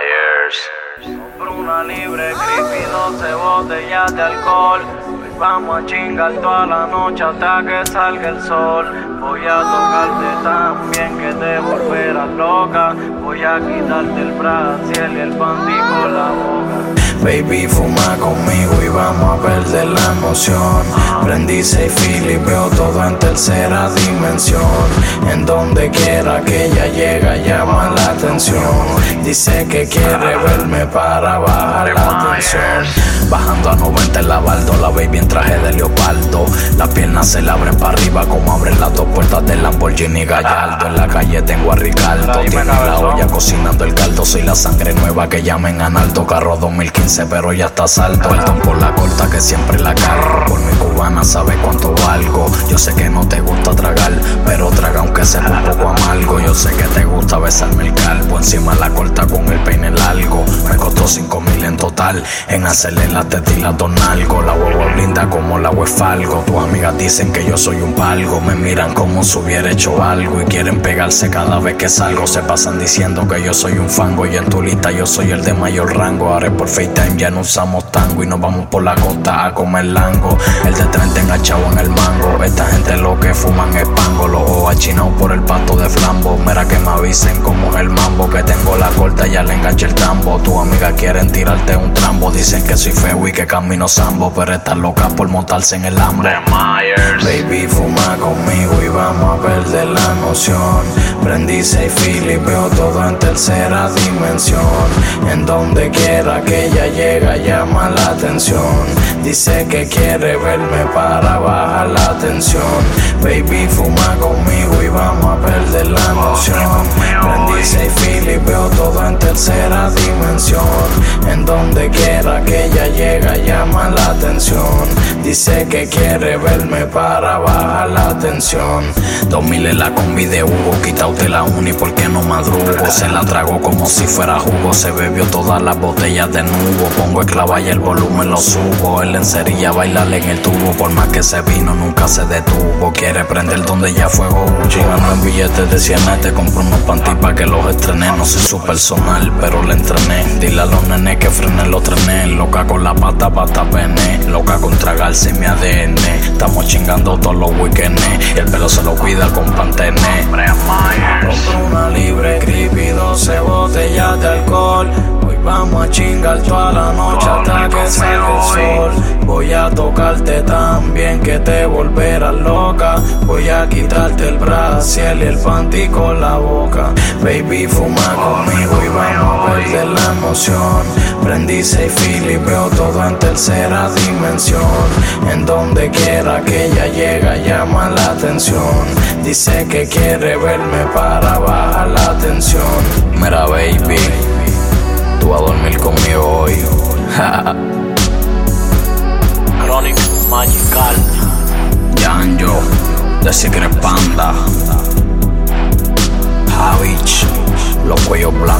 Myers. Una libre, creepy, 12 botellas de alcohol. Vamos a chingar toda la noche hasta que salga el sol. Voy a tocarte tan bien que te volverás loca. Voy a quitarte el brazo y el panty con la boca. Baby, fuma conmigo y vamos a perder la emoción. Prendí seis y veo todo en tercera dimensión. En donde quiera que ella llega, llama la atención. Dice que quiere verme para bajar la tensión. Bajando a 90 en la baldo, la baby en traje de leopardo. Las piernas se le abren para arriba, como abren las dos puertas del Lamborghini Gallardo. En la calle tengo a Ricardo, tiene la olla cocinando el caldo. Soy la sangre nueva que llamen Analdo, carro 2015 pero ya está saldo. Perdón por la corta que siempre la cargo. Por mi cubana sabe cuánto valgo. Yo sé que no te gusta tragar, pero traga aunque sea un poco amargo. Yo sé que te gusta besarme el calvo. Encima la corta con el peine largo. Me costó 5 mil en total. En hacerle la teta y la donalgo. La huevo linda como la falgo. Tus amigas dicen que yo soy un palgo. Me miran como si hubiera hecho algo. Y quieren pegarse cada vez que salgo. Se pasan diciendo que yo soy un fango. Y en tu lista yo soy el de mayor rango. Haré por FaceTime ya no usamos tango y nos vamos por la costa a comer lango. El de 30 enganchado en el mango. Esta gente lo que fuman es pango. Ojos achinados por el pasto de flambo. Mira que me avisen como es el mambo. Que tengo la corta y ya le enganché el tambo. Tu amiga quieren tirarte un trambo. Dicen que soy feo y que camino sambo. Pero está loca por montarse en el hambre. Baby, fuma conmigo vamos a perder la noción. Prendí seis y veo todo en tercera dimensión. En donde quiera que ella llega llama la atención. Dice que quiere verme para bajar la tensión. Baby, fuma conmigo y vamos a perder la noción. Prendí seis y veo todo en tercera dimensión. En donde quiera que ella llega llama la Dice que quiere verme para bajar la tensión. Dos mil en la combi de Hugo, quita usted la uni porque no madrugo. Se la trago como si fuera jugo. Se bebió todas las botellas de nubo. Pongo esclava y el volumen lo subo. El lencería bailarle en el tubo. Por más que se vino, nunca se detuvo. Quiere prender donde ya fuego. Chingando en billetes de 100 te compro unos panty pa' que los estrené. No soy su personal, pero le entrené. Dile a los nenes que frenen los trenes. Loca con la pata, pata pene. Loca con tragarse mi ADN. Estamos chingando todos los weekends. Y el pelo se lo cuida con pantene. Compro una libre, creepy, 12 botellas de alcohol. Hoy vamos a chingar toda la noche hasta que salga el sol. Tocarte tan bien que te volverás loca. Voy a quitarte el brazo y el panty con la boca. Baby, fuma conmigo y vamos a perder la emoción. Prendí seis y veo todo en tercera dimensión. En donde quiera que ella llega llama la atención. Dice que quiere verme para bajar The Secret Panda, Javich, Los Cuellos Blancos,